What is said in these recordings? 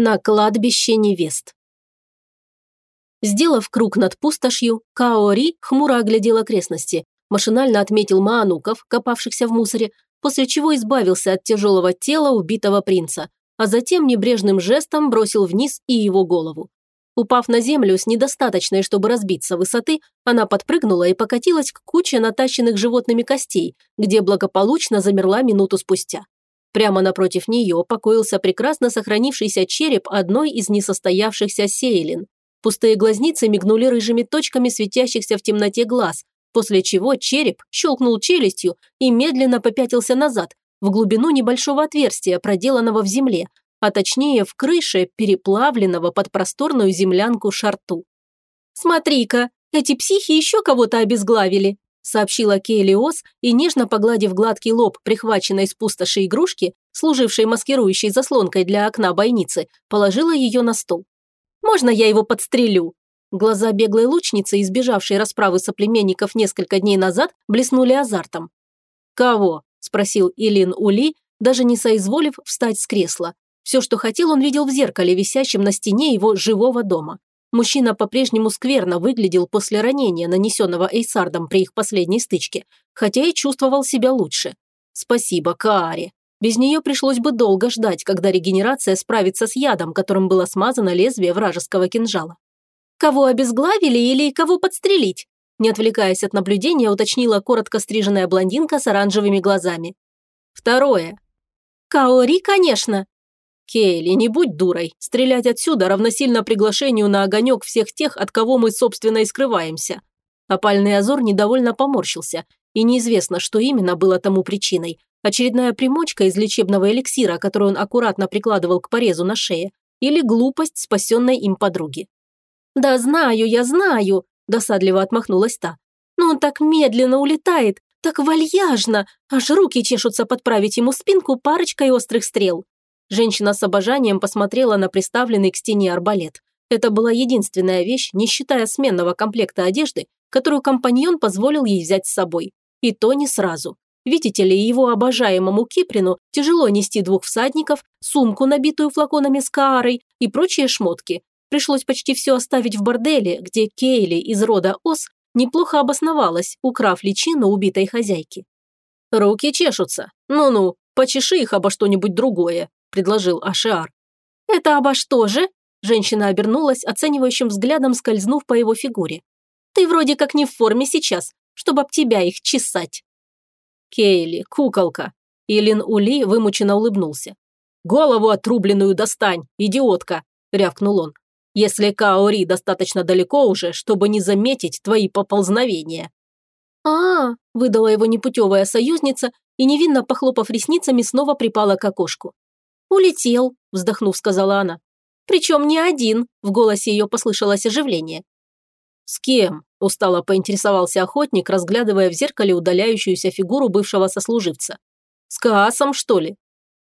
На кладбище невест. Сделав круг над пустошью, Каори хмуро оглядел окрестности, машинально отметил маануков, копавшихся в мусоре, после чего избавился от тяжелого тела убитого принца, а затем небрежным жестом бросил вниз и его голову. Упав на землю с недостаточной, чтобы разбиться высоты, она подпрыгнула и покатилась к куче натащенных животными костей, где благополучно замерла минуту спустя. Прямо напротив нее покоился прекрасно сохранившийся череп одной из несостоявшихся сейлин. Пустые глазницы мигнули рыжими точками светящихся в темноте глаз, после чего череп щелкнул челюстью и медленно попятился назад, в глубину небольшого отверстия, проделанного в земле, а точнее в крыше переплавленного под просторную землянку шарту. «Смотри-ка, эти психи еще кого-то обезглавили», сообщила Кейли Ос и, нежно погладив гладкий лоб прихваченной с пустоши игрушки, служившей маскирующей заслонкой для окна бойницы, положила ее на стол. «Можно я его подстрелю?» Глаза беглой лучницы, избежавшей расправы соплеменников несколько дней назад, блеснули азартом. «Кого?» – спросил Илин Ули, даже не соизволив встать с кресла. Все, что хотел, он видел в зеркале, висящем на стене его живого дома. Мужчина по-прежнему скверно выглядел после ранения, нанесенного Эйсардом при их последней стычке, хотя и чувствовал себя лучше. Спасибо, Кааре. Без нее пришлось бы долго ждать, когда регенерация справится с ядом, которым было смазано лезвие вражеского кинжала. «Кого обезглавили или кого подстрелить?» Не отвлекаясь от наблюдения, уточнила коротко стриженная блондинка с оранжевыми глазами. «Второе». «Каори, конечно», «Кейли, не будь дурой. Стрелять отсюда равносильно приглашению на огонек всех тех, от кого мы, собственно, и скрываемся». Опальный Азор недовольно поморщился, и неизвестно, что именно было тому причиной. Очередная примочка из лечебного эликсира, которую он аккуратно прикладывал к порезу на шее, или глупость спасенной им подруги. «Да знаю, я знаю», – досадливо отмахнулась та. «Но он так медленно улетает, так вальяжно, аж руки чешутся подправить ему спинку парочкой острых стрел. Женщина с обожанием посмотрела на приставленный к стене арбалет. Это была единственная вещь, не считая сменного комплекта одежды, которую компаньон позволил ей взять с собой. И то не сразу. Видите ли, его обожаемому Киприну тяжело нести двух всадников, сумку, набитую флаконами с каарой и прочие шмотки. Пришлось почти все оставить в борделе, где Кейли из рода Ос неплохо обосновалась, украв личину убитой хозяйки. «Руки чешутся. Ну-ну, почеши их обо что-нибудь другое», – предложил Ашиар. «Это обо что же?» Женщина обернулась, оценивающим взглядом скользнув по его фигуре. «Ты вроде как не в форме сейчас, чтобы об тебя их чесать». «Кейли, куколка!» Илин Ули вымученно улыбнулся. «Голову отрубленную достань, идиотка!» – рявкнул он. «Если Каори достаточно далеко уже, чтобы не заметить твои поползновения». «А, -а – выдала его непутевая союзница и, невинно похлопав ресницами, снова припала к окошку. «Улетел», – вздохнув, сказала она. «Причем не один», – в голосе ее послышалось оживление. «С кем?» – устало поинтересовался охотник, разглядывая в зеркале удаляющуюся фигуру бывшего сослуживца. «С Каасом, что ли?»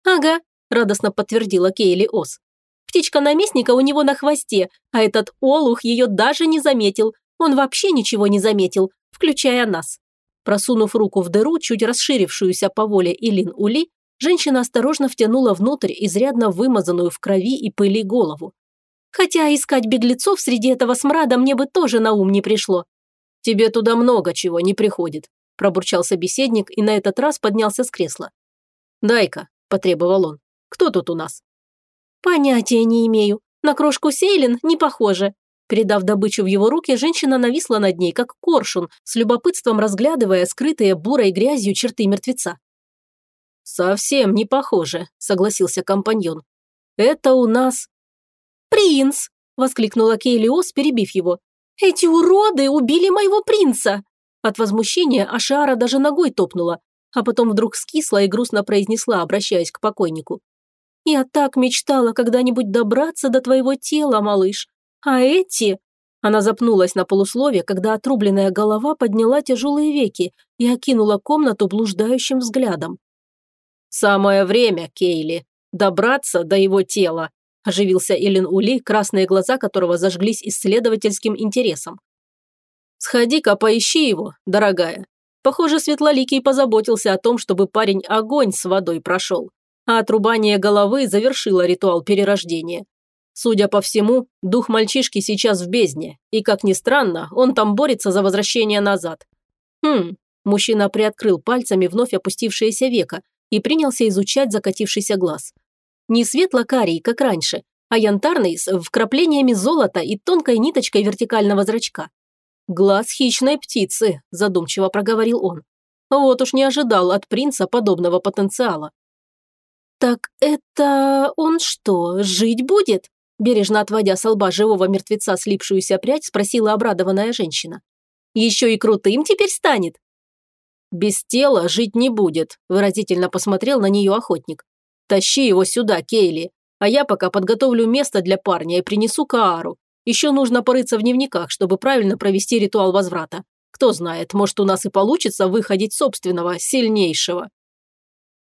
«Ага», – радостно подтвердила Кейли Ос. «Птичка наместника у него на хвосте, а этот олух ее даже не заметил. Он вообще ничего не заметил, включая нас». Просунув руку в дыру, чуть расширившуюся по воле Илин Ули, Женщина осторожно втянула внутрь изрядно вымазанную в крови и пыли голову. Хотя искать беглецов среди этого смрада мне бы тоже на ум не пришло. «Тебе туда много чего не приходит», – пробурчал собеседник и на этот раз поднялся с кресла. «Дай-ка», – потребовал он. «Кто тут у нас?» «Понятия не имею. На крошку Сейлин не похоже». Передав добычу в его руки, женщина нависла над ней, как коршун, с любопытством разглядывая скрытые бурой грязью черты мертвеца. «Совсем не похоже», – согласился компаньон. «Это у нас...» «Принц!» – воскликнула Кейлиос, перебив его. «Эти уроды убили моего принца!» От возмущения Ашара даже ногой топнула, а потом вдруг скисла и грустно произнесла, обращаясь к покойнику. «Я так мечтала когда-нибудь добраться до твоего тела, малыш. А эти...» Она запнулась на полуслове, когда отрубленная голова подняла тяжелые веки и окинула комнату блуждающим взглядом. «Самое время, Кейли, добраться до его тела», – оживился Эллен Ули, красные глаза которого зажглись исследовательским интересом. «Сходи-ка поищи его, дорогая. Похоже, Светлоликий позаботился о том, чтобы парень огонь с водой прошел, а отрубание головы завершило ритуал перерождения. Судя по всему, дух мальчишки сейчас в бездне, и, как ни странно, он там борется за возвращение назад. Хм, мужчина приоткрыл пальцами вновь опустившееся веко и принялся изучать закатившийся глаз. Не светло-карий, как раньше, а янтарный с вкраплениями золота и тонкой ниточкой вертикального зрачка. «Глаз хищной птицы», – задумчиво проговорил он. Вот уж не ожидал от принца подобного потенциала. «Так это он что, жить будет?» Бережно отводя с лба живого мертвеца слипшуюся прядь, спросила обрадованная женщина. «Еще и крутым теперь станет?» «Без тела жить не будет», – выразительно посмотрел на нее охотник. «Тащи его сюда, Кейли, а я пока подготовлю место для парня и принесу Каару. Еще нужно порыться в дневниках, чтобы правильно провести ритуал возврата. Кто знает, может, у нас и получится выходить собственного, сильнейшего».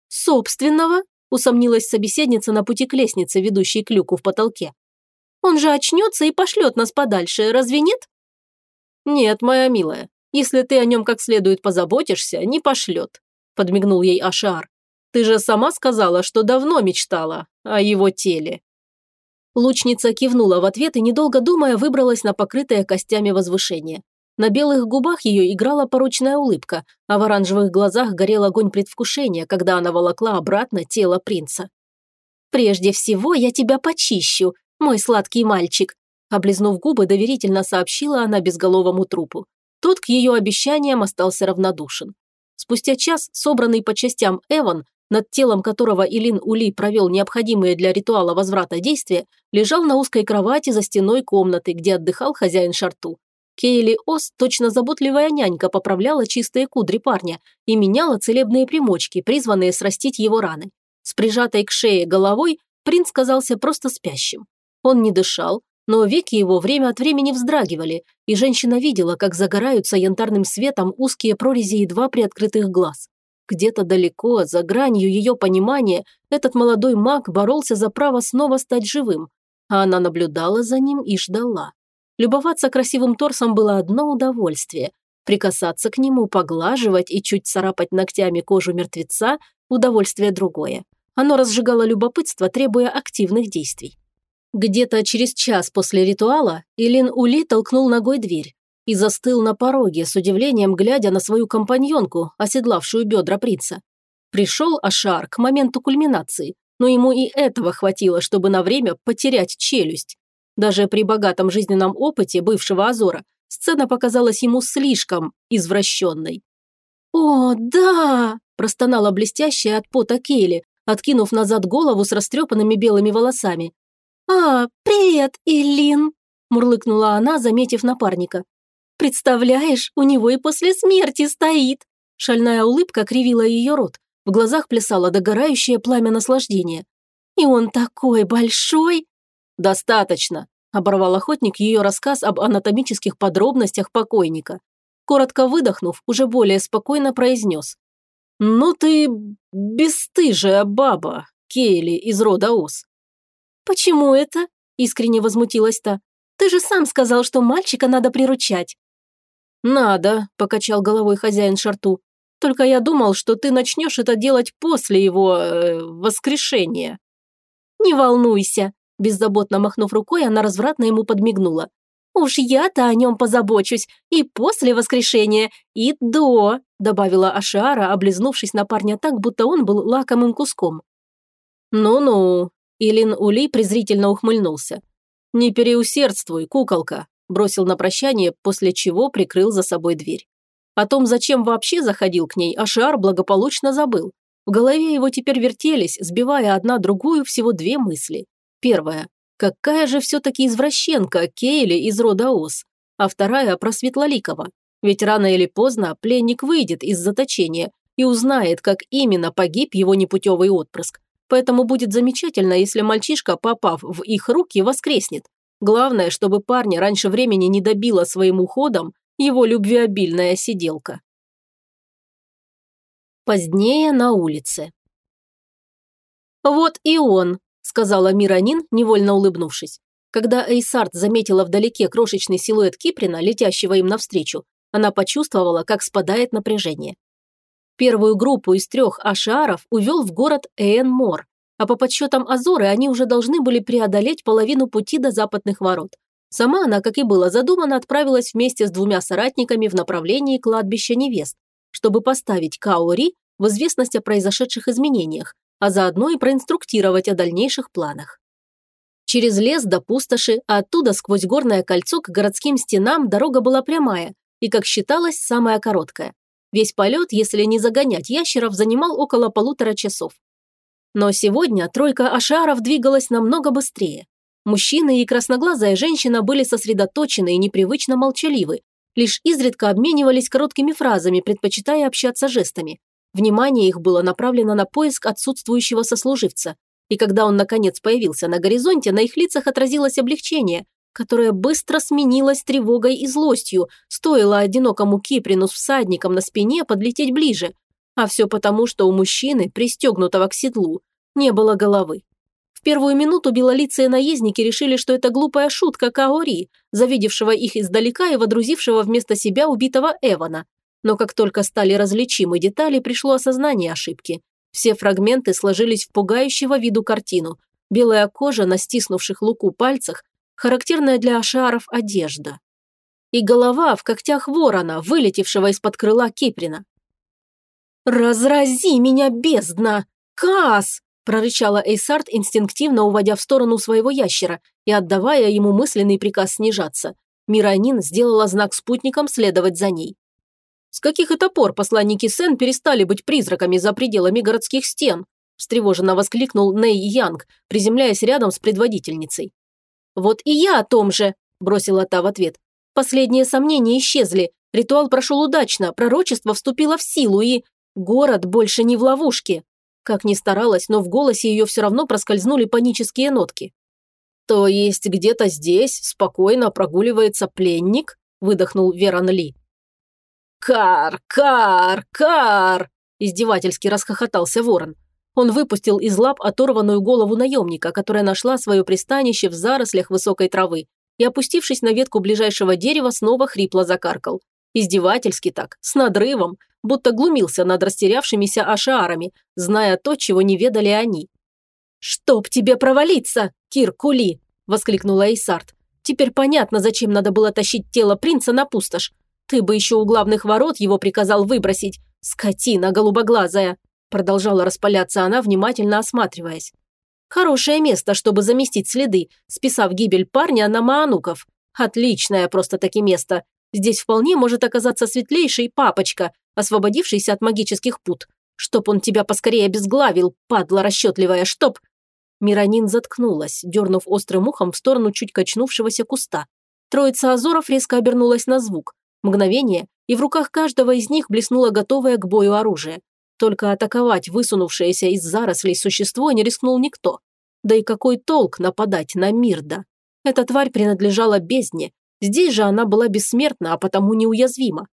«Собственного?» – усомнилась собеседница на пути к лестнице, ведущей к люку в потолке. «Он же очнется и пошлет нас подальше, разве нет?» «Нет, моя милая, если ты о нем как следует позаботишься, не пошлет», – подмигнул ей Ашар. «Ты же сама сказала, что давно мечтала о его теле». Лучница кивнула в ответ и, недолго думая, выбралась на покрытое костями возвышение. На белых губах ее играла порочная улыбка, а в оранжевых глазах горел огонь предвкушения, когда она волокла обратно тело принца. «Прежде всего я тебя почищу, мой сладкий мальчик», облизнув губы, доверительно сообщила она безголовому трупу. Тот к ее обещаниям остался равнодушен. Спустя час, собранный по частям Эван, над телом которого Илин Ули провел необходимые для ритуала возврата действия, лежал на узкой кровати за стеной комнаты, где отдыхал хозяин Шарту. Кейли Ос, точно заботливая нянька, поправляла чистые кудри парня и меняла целебные примочки, призванные срастить его раны. С прижатой к шее головой принц казался просто спящим. Он не дышал, но веки его время от времени вздрагивали, и женщина видела, как загораются янтарным светом узкие прорези едва приоткрытых глаз. Где-то далеко, за гранью ее понимания, этот молодой маг боролся за право снова стать живым, а она наблюдала за ним и ждала. Любоваться красивым торсом было одно удовольствие. Прикасаться к нему, поглаживать и чуть царапать ногтями кожу мертвеца – удовольствие другое. Оно разжигало любопытство, требуя активных действий. Где-то через час после ритуала Илин Ули толкнул ногой дверь и застыл на пороге, с удивлением глядя на свою компаньонку, оседлавшую бедра принца. Пришел Ашар к моменту кульминации, но ему и этого хватило, чтобы на время потерять челюсть. Даже при богатом жизненном опыте бывшего Азора сцена показалась ему слишком извращенной. «О, да!» – простонала блестящая от пота Кейли, откинув назад голову с растрепанными белыми волосами. «А, привет, Илин!» – мурлыкнула она, заметив напарника. «Представляешь, у него и после смерти стоит!» Шальная улыбка кривила ее рот, в глазах плясало догорающее пламя наслаждения. «И он такой большой!» «Достаточно», – оборвал охотник ее рассказ об анатомических подробностях покойника. Коротко выдохнув, уже более спокойно произнес. «Ну ты бесстыжая баба, Кейли из рода Ос». «Почему это?» – искренне возмутилась та. «Ты же сам сказал, что мальчика надо приручать». «Надо», – покачал головой хозяин шарту. «Только я думал, что ты начнешь это делать после его... Э, воскрешения». «Не волнуйся», Беззаботно махнув рукой, она развратно ему подмигнула. «Уж я-то о нем позабочусь и после воскрешения, и до», добавила Ашиара, облизнувшись на парня так, будто он был лакомым куском. «Ну-ну», Илин Ули презрительно ухмыльнулся. «Не переусердствуй, куколка», бросил на прощание, после чего прикрыл за собой дверь. О том, зачем вообще заходил к ней, Ашиар благополучно забыл. В голове его теперь вертелись, сбивая одна другую всего две мысли. Первая. Какая же все-таки извращенка Кейли из рода Ос? А вторая про Светлоликова. Ведь рано или поздно пленник выйдет из заточения и узнает, как именно погиб его непутевый отпрыск. Поэтому будет замечательно, если мальчишка, попав в их руки, воскреснет. Главное, чтобы парня раньше времени не добила своим уходом его любвеобильная сиделка. Позднее на улице. Вот и он, сказала Миранин, невольно улыбнувшись. Когда Эйсарт заметила вдалеке крошечный силуэт Киприна, летящего им навстречу, она почувствовала, как спадает напряжение. Первую группу из трех ашиаров увел в город Эйн-Мор. а по подсчетам Азоры они уже должны были преодолеть половину пути до западных ворот. Сама она, как и было задумано, отправилась вместе с двумя соратниками в направлении кладбища невест, чтобы поставить Каори в известность о произошедших изменениях, а заодно и проинструктировать о дальнейших планах. Через лес до пустоши, а оттуда сквозь горное кольцо к городским стенам дорога была прямая и, как считалось, самая короткая. Весь полет, если не загонять ящеров, занимал около полутора часов. Но сегодня тройка ашаров двигалась намного быстрее. Мужчины и красноглазая женщина были сосредоточены и непривычно молчаливы, лишь изредка обменивались короткими фразами, предпочитая общаться жестами. Внимание их было направлено на поиск отсутствующего сослуживца. И когда он наконец появился на горизонте, на их лицах отразилось облегчение, которое быстро сменилось тревогой и злостью, стоило одинокому Киприну с всадником на спине подлететь ближе. А все потому, что у мужчины, пристегнутого к седлу, не было головы. В первую минуту белолицые наездники решили, что это глупая шутка Каори, завидевшего их издалека и водрузившего вместо себя убитого Эвана. Но как только стали различимы детали, пришло осознание ошибки. Все фрагменты сложились в пугающего виду картину. Белая кожа на стиснувших луку пальцах, характерная для ашаров одежда. И голова в когтях ворона, вылетевшего из-под крыла Киприна. «Разрази меня, бездна! Каас!» прорычала Эйсарт, инстинктивно уводя в сторону своего ящера и отдавая ему мысленный приказ снижаться. Миранин сделала знак спутникам следовать за ней. «С каких это пор посланники Сен перестали быть призраками за пределами городских стен?» встревоженно воскликнул Ней Янг, приземляясь рядом с предводительницей. «Вот и я о том же», – бросила та в ответ. «Последние сомнения исчезли, ритуал прошел удачно, пророчество вступило в силу и... Город больше не в ловушке». Как ни старалась, но в голосе ее все равно проскользнули панические нотки. «То есть где-то здесь спокойно прогуливается пленник?» – выдохнул Веран Ли. «Кар, кар, кар!» – издевательски расхохотался ворон. Он выпустил из лап оторванную голову наемника, которая нашла свое пристанище в зарослях высокой травы, и, опустившись на ветку ближайшего дерева, снова хрипло закаркал. Издевательски так, с надрывом, будто глумился над растерявшимися ашаарами, зная то, чего не ведали они. «Чтоб тебе провалиться, Кир Кули!» – воскликнула Эйсарт. «Теперь понятно, зачем надо было тащить тело принца на пустошь. Ты бы еще у главных ворот его приказал выбросить. Скотина голубоглазая!» Продолжала распаляться она, внимательно осматриваясь. «Хорошее место, чтобы заместить следы, списав гибель парня на Маануков. Отличное просто-таки место. Здесь вполне может оказаться светлейший папочка, освободившийся от магических пут. Чтоб он тебя поскорее обезглавил, падла расчетливая, чтоб...» Миранин заткнулась, дернув острым ухом в сторону чуть качнувшегося куста. Троица Азоров резко обернулась на звук. Мгновение, и в руках каждого из них блеснуло готовое к бою оружие. Только атаковать высунувшееся из зарослей существо не рискнул никто. Да и какой толк нападать на Мирда? Эта тварь принадлежала бездне. Здесь же она была бессмертна, а потому неуязвима.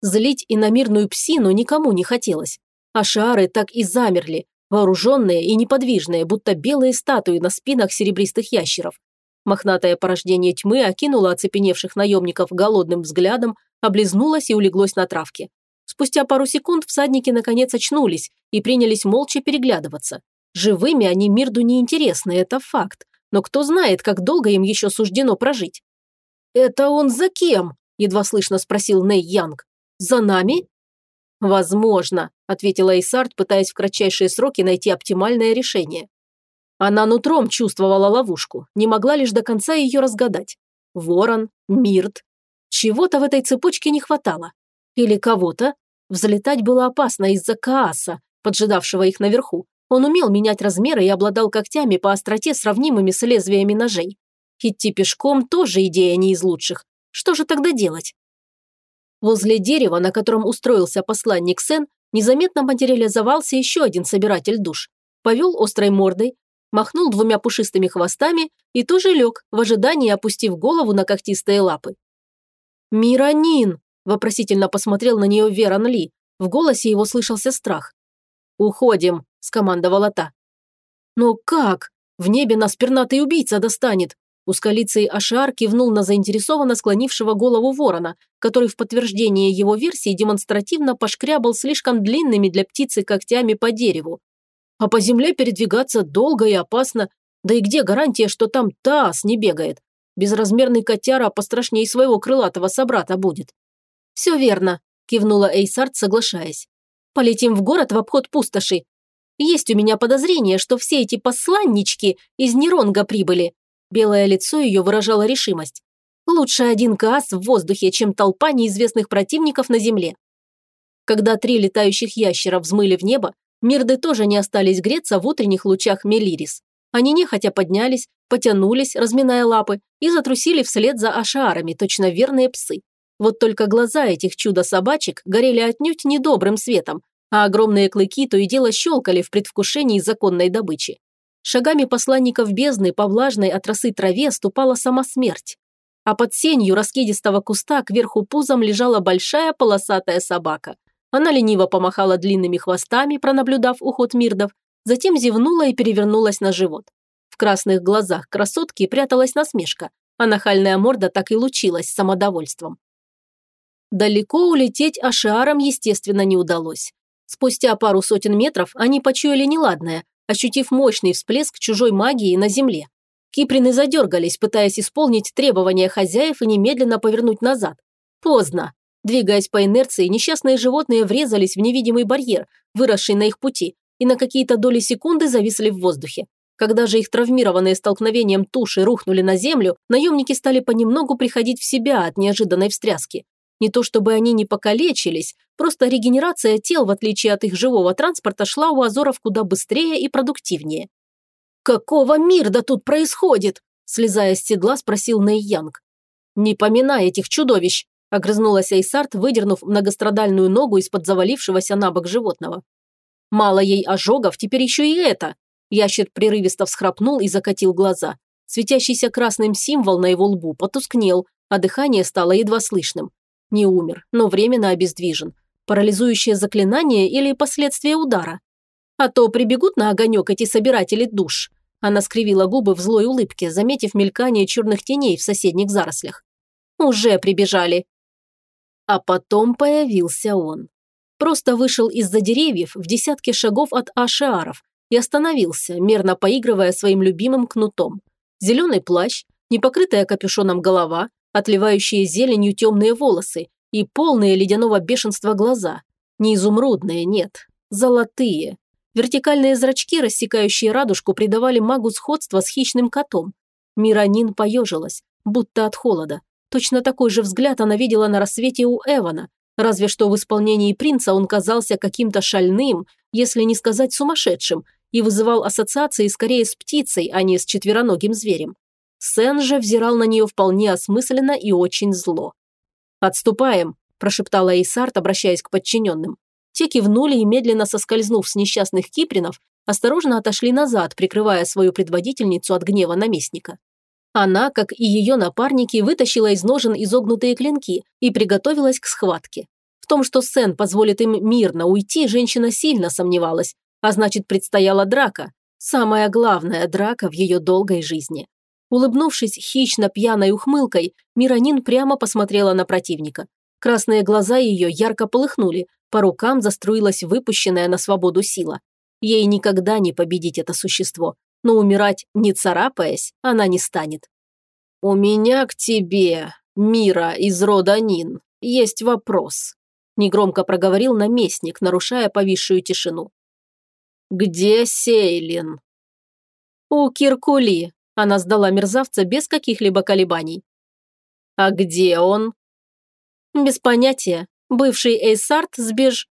Злить иномирную псину никому не хотелось. А шары так и замерли, вооруженные и неподвижные, будто белые статуи на спинах серебристых ящеров. Мохнатое порождение тьмы окинуло оцепеневших наемников голодным взглядом, облизнулось и улеглось на травке. Спустя пару секунд всадники наконец очнулись и принялись молча переглядываться. Живыми они Мирду не интересны, это факт. Но кто знает, как долго им еще суждено прожить. «Это он за кем?» – едва слышно спросил Ней Янг. За нами?» «Возможно», – ответила Эйсард, пытаясь в кратчайшие сроки найти оптимальное решение. Она нутром чувствовала ловушку, не могла лишь до конца ее разгадать. Ворон, Мирт. Чего-то в этой цепочке не хватало. Или кого-то. Взлетать было опасно из-за Кааса, поджидавшего их наверху. Он умел менять размеры и обладал когтями по остроте, сравнимыми с лезвиями ножей. Идти пешком тоже идея не из лучших. Что же тогда делать? Возле дерева, на котором устроился посланник Сен, незаметно материализовался еще один собиратель душ. Повел острой мордой, махнул двумя пушистыми хвостами и тоже лег, в ожидании опустив голову на когтистые лапы. «Миранин!» – вопросительно посмотрел на нее Веран Ли. В голосе его слышался страх. «Уходим!» – скомандовала та. «Но как? В небе нас пернатый убийца достанет!» Узколицый Ашар кивнул на заинтересованно склонившего голову ворона, который в подтверждение его версии демонстративно пошкрябал слишком длинными для птицы когтями по дереву. А по земле передвигаться долго и опасно. Да и где гарантия, что там таз не бегает? Безразмерный котяра пострашнее своего крылатого собрата будет. «Все верно», – кивнула Эйсарт, соглашаясь. «Полетим в город в обход пустоши. Есть у меня подозрение, что все эти посланнички из Неронга прибыли». Белое лицо ее выражало решимость. «Лучше один каас в воздухе, чем толпа неизвестных противников на земле». Когда три летающих ящера взмыли в небо, Мирды тоже не остались греться в утренних лучах Мелирис. Они нехотя поднялись, потянулись, разминая лапы, и затрусили вслед за ашаарами, точно верные псы. Вот только глаза этих чудо-собачек горели отнюдь недобрым светом, а огромные клыки то и дело щелкали в предвкушении законной добычи. Шагами посланников бездны по влажной от росы траве ступала сама смерть. А под сенью раскидистого куста кверху пузом лежала большая полосатая собака. Она лениво помахала длинными хвостами, пронаблюдав уход мирдов, затем зевнула и перевернулась на живот. В красных глазах красотки пряталась насмешка, а нахальная морда так и лучилась самодовольством. Далеко улететь Ашиарам, естественно, не удалось. Спустя пару сотен метров они почуяли неладное, ощутив мощный всплеск чужой магии на земле. Киприны задергались, пытаясь исполнить требования хозяев и немедленно повернуть назад. Поздно. Двигаясь по инерции, несчастные животные врезались в невидимый барьер, выросший на их пути, и на какие-то доли секунды зависли в воздухе. Когда же их травмированные столкновением туши рухнули на землю, наемники стали понемногу приходить в себя от неожиданной встряски. Не то чтобы они не покалечились, просто регенерация тел, в отличие от их живого транспорта, шла у Азоров куда быстрее и продуктивнее. «Какого мирда тут происходит?» слезая с седла, спросил Ней Янг. «Не поминай этих чудовищ!» огрызнулась Эйсарт, выдернув многострадальную ногу из-под завалившегося на бок животного. «Мало ей ожогов, теперь еще и это!» Ящер прерывисто всхрапнул и закатил глаза. Светящийся красным символ на его лбу потускнел, а дыхание стало едва слышным. Не умер, но временно обездвижен. Парализующее заклинание или последствия удара? А то прибегут на огонек эти собиратели душ. Она скривила губы в злой улыбке, заметив мелькание черных теней в соседних зарослях. Уже прибежали. А потом появился он. Просто вышел из-за деревьев в десятке шагов от ашиаров и остановился, мерно поигрывая своим любимым кнутом. Зеленый плащ, непокрытая капюшоном голова, отливающие зеленью темные волосы и полные ледяного бешенства глаза. Не изумрудные, нет, золотые. Вертикальные зрачки, рассекающие радужку, придавали магу сходство с хищным котом. Миранин поежилась, будто от холода. Точно такой же взгляд она видела на рассвете у Эвана, разве что в исполнении принца он казался каким-то шальным, если не сказать сумасшедшим, и вызывал ассоциации скорее с птицей, а не с четвероногим зверем. Сен же взирал на нее вполне осмысленно и очень зло. «Отступаем», – прошептала Эйсарт, обращаясь к подчиненным. Те кивнули и, медленно соскользнув с несчастных кипринов, осторожно отошли назад, прикрывая свою предводительницу от гнева наместника. Она, как и ее напарники, вытащила из ножен изогнутые клинки и приготовилась к схватке. В том, что Сен позволит им мирно уйти, женщина сильно сомневалась, а значит, предстояла драка. Самая главная драка в ее долгой жизни. Улыбнувшись хищно пьяной ухмылкой, Миранин прямо посмотрела на противника. Красные глаза ее ярко полыхнули, по рукам заструилась выпущенная на свободу сила. Ей никогда не победить это существо, но умирать, не царапаясь, она не станет. «У меня к тебе, Мира из рода Нин, есть вопрос», негромко проговорил наместник, нарушая повисшую тишину. «Где Сейлин?» «У Киркули», она сдала мерзавца без каких-либо колебаний. «А где он?» «Без понятия. Бывший Эйсарт сбеж...»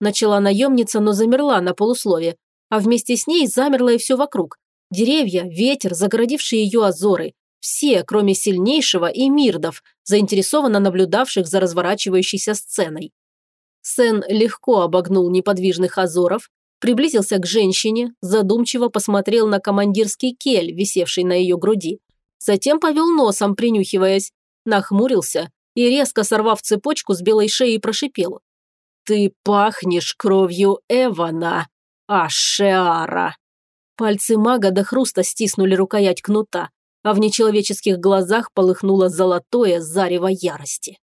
Начала наемница, но замерла на полуслове, а вместе с ней замерло и все вокруг. Деревья, ветер, загородившие ее озоры. Все, кроме сильнейшего и мирдов, заинтересованно наблюдавших за разворачивающейся сценой. Сен легко обогнул неподвижных азоров, приблизился к женщине, задумчиво посмотрел на командирский кель, висевший на ее груди. Затем повел носом, принюхиваясь, нахмурился и, резко сорвав цепочку с белой шеи, прошипел. «Ты пахнешь кровью Эвана, Ашеара!» Пальцы мага до хруста стиснули рукоять кнута, а в нечеловеческих глазах полыхнуло золотое зарево ярости.